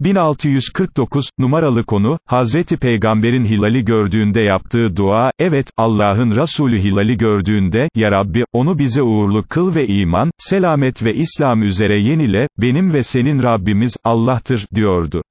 1649, numaralı konu, Hazreti Peygamberin hilali gördüğünde yaptığı dua, evet, Allah'ın Resulü hilali gördüğünde, Ya Rabbi, onu bize uğurlu kıl ve iman, selamet ve İslam üzere yenile, benim ve senin Rabbimiz, Allah'tır, diyordu.